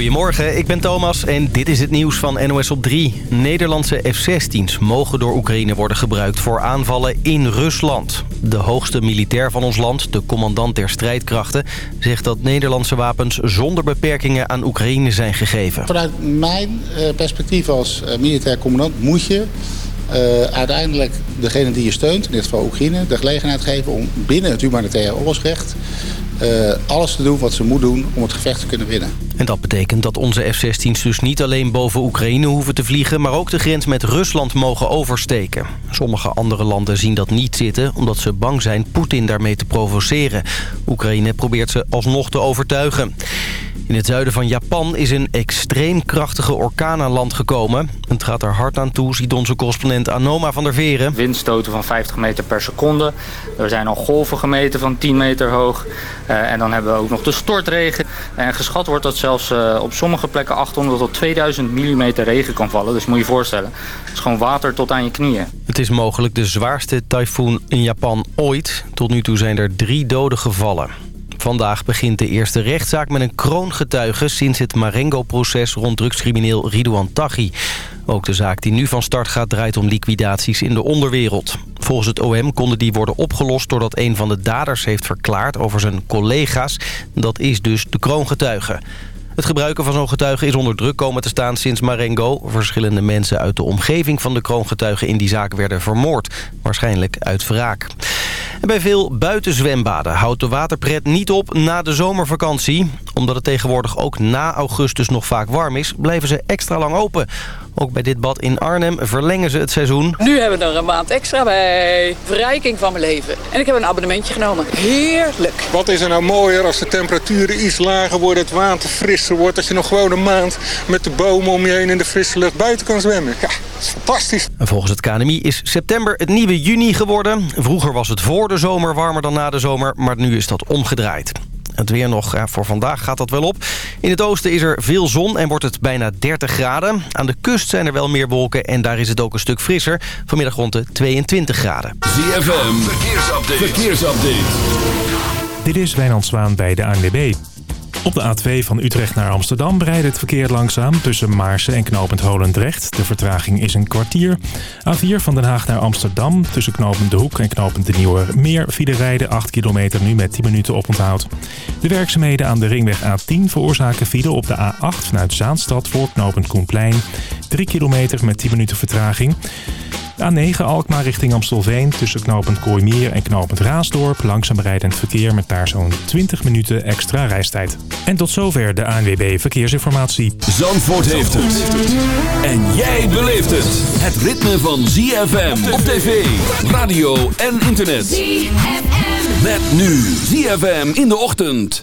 Goedemorgen, ik ben Thomas en dit is het nieuws van NOS op 3. Nederlandse F-16's mogen door Oekraïne worden gebruikt voor aanvallen in Rusland. De hoogste militair van ons land, de commandant der strijdkrachten... zegt dat Nederlandse wapens zonder beperkingen aan Oekraïne zijn gegeven. Vanuit mijn eh, perspectief als eh, militair commandant moet je... Uh, uiteindelijk degene die je steunt, in dit geval Oekraïne, de gelegenheid geven om binnen het humanitaire oorlogsrecht uh, alles te doen wat ze moet doen om het gevecht te kunnen winnen. En dat betekent dat onze F-16's dus niet alleen boven Oekraïne hoeven te vliegen... maar ook de grens met Rusland mogen oversteken. Sommige andere landen zien dat niet zitten... omdat ze bang zijn Poetin daarmee te provoceren. Oekraïne probeert ze alsnog te overtuigen. In het zuiden van Japan is een extreem krachtige orkaan aan land gekomen. Het gaat er hard aan toe, ziet onze correspondent Anoma van der Veren. Windstoten van 50 meter per seconde. Er zijn al golven gemeten van 10 meter hoog. Uh, en dan hebben we ook nog de stortregen. En geschat wordt dat zelfs uh, op sommige plekken 800 tot 2000 mm regen kan vallen. Dus moet je je voorstellen, het is gewoon water tot aan je knieën. Het is mogelijk de zwaarste tyfoon in Japan ooit. Tot nu toe zijn er drie doden gevallen. Vandaag begint de eerste rechtszaak met een kroongetuige... sinds het Marengo-proces rond drugscrimineel Ridouan Taghi. Ook de zaak die nu van start gaat draait om liquidaties in de onderwereld. Volgens het OM konden die worden opgelost doordat een van de daders heeft verklaard over zijn collega's. Dat is dus de kroongetuige. Het gebruiken van zo'n getuige is onder druk komen te staan sinds Marengo. Verschillende mensen uit de omgeving van de kroongetuigen in die zaak werden vermoord. Waarschijnlijk uit wraak. En bij veel buitenzwembaden houdt de waterpret niet op na de zomervakantie. Omdat het tegenwoordig ook na augustus nog vaak warm is, blijven ze extra lang open. Ook bij dit bad in Arnhem verlengen ze het seizoen. Nu hebben we er een maand extra bij. Verrijking van mijn leven. En ik heb een abonnementje genomen. Heerlijk. Wat is er nou mooier als de temperaturen iets lager worden, het water frisser wordt... dat je nog gewoon een maand met de bomen om je heen in de frisse lucht buiten kan zwemmen. Ja, dat is fantastisch. En volgens het KNMI is september het nieuwe juni geworden. Vroeger was het voor de zomer warmer dan na de zomer, maar nu is dat omgedraaid. Het weer nog, ja, voor vandaag gaat dat wel op. In het oosten is er veel zon en wordt het bijna 30 graden. Aan de kust zijn er wel meer wolken en daar is het ook een stuk frisser. Vanmiddag rond de 22 graden. ZFM, verkeersupdate. verkeersupdate. Dit is Wijnand Zwaan bij de ANWB. Op de A2 van Utrecht naar Amsterdam rijdt het verkeer langzaam tussen Maarsen en Knopend Holendrecht. De vertraging is een kwartier. A4 van Den Haag naar Amsterdam tussen Knopend De Hoek en Knopend De Nieuwe Meer file rijden 8 kilometer nu met 10 minuten oponthoud. De werkzaamheden aan de ringweg A10 veroorzaken file op de A8 vanuit Zaanstad voor Knopend Koenplein. 3 kilometer met 10 minuten vertraging. A9 Alkmaar richting Amstelveen tussen knooppunt Kooimeer en knooppunt Raasdorp. Langzaam rijdend verkeer met daar zo'n 20 minuten extra reistijd. En tot zover de ANWB Verkeersinformatie. Zandvoort heeft het. En jij beleeft het. Het ritme van ZFM op tv, radio en internet. ZFM. Met nu ZFM in de ochtend.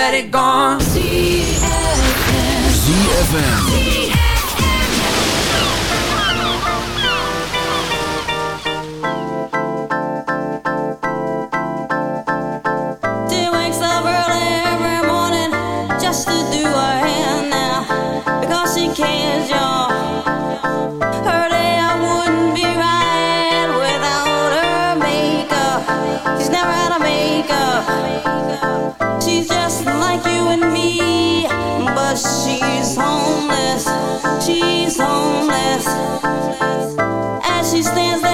Let it go. ZFM. she's homeless. As she stands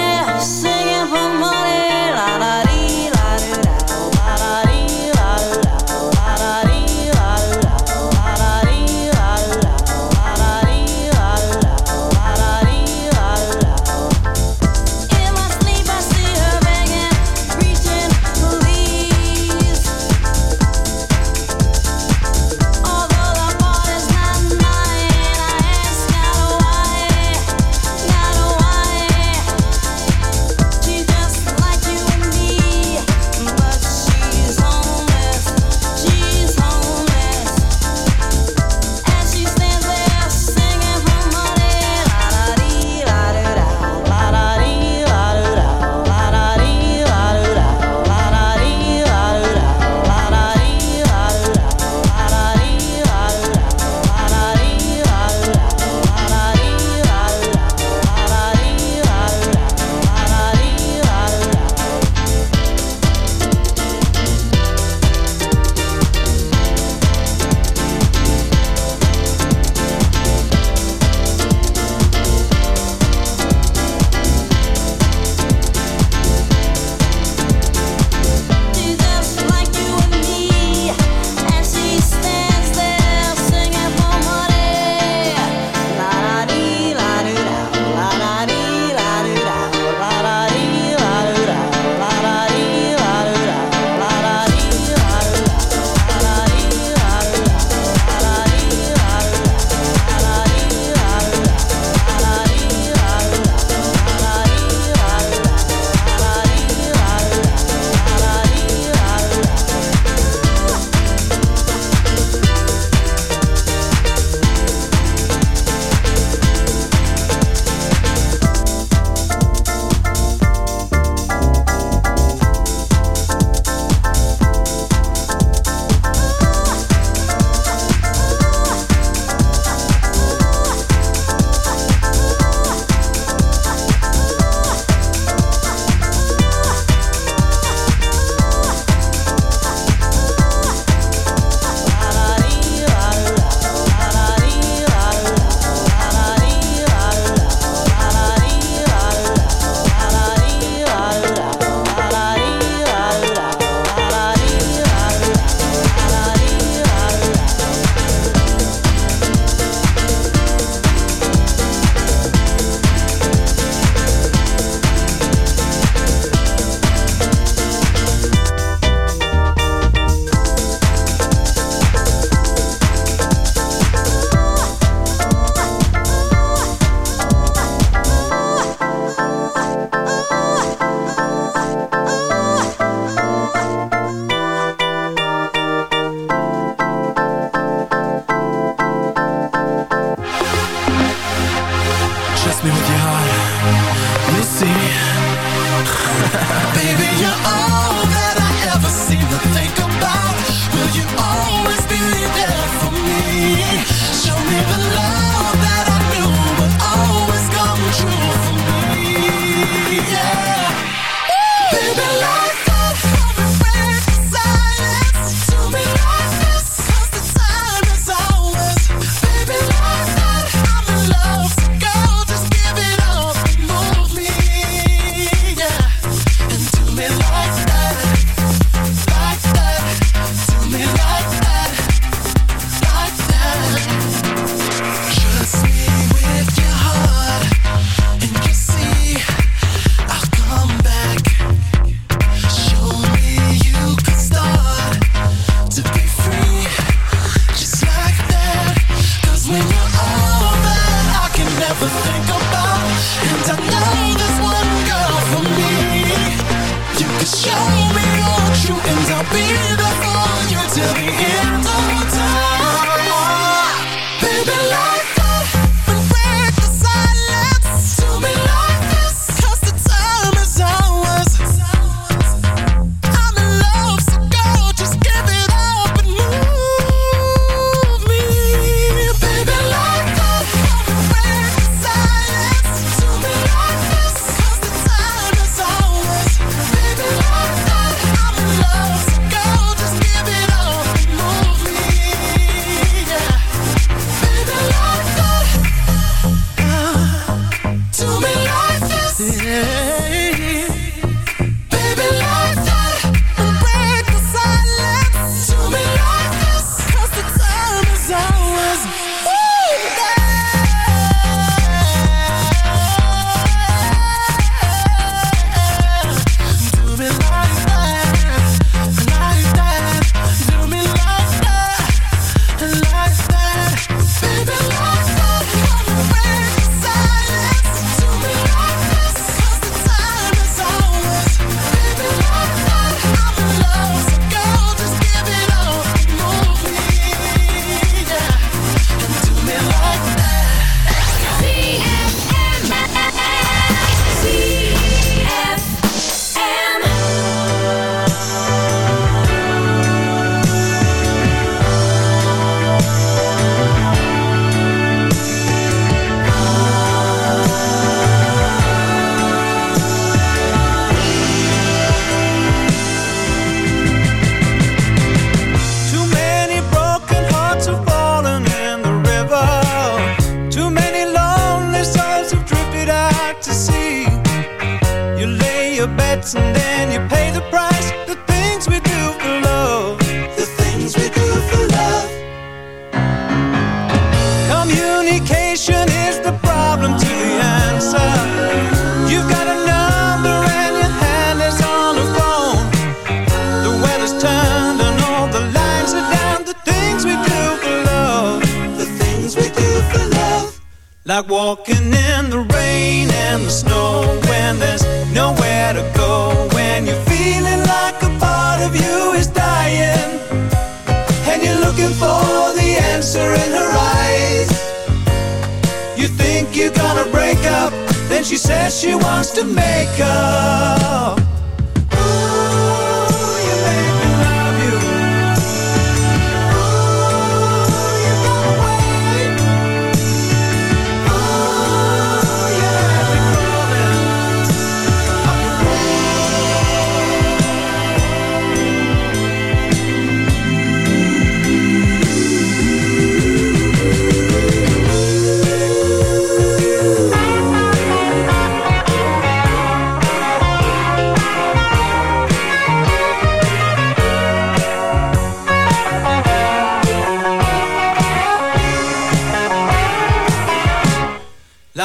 looking for the answer in her eyes. You think you're gonna break up, then she says she wants to make up.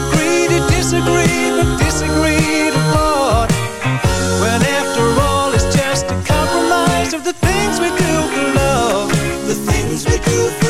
Agree to disagree, but disagree to part. When after all, it's just a compromise of the things we do for love, the things we do for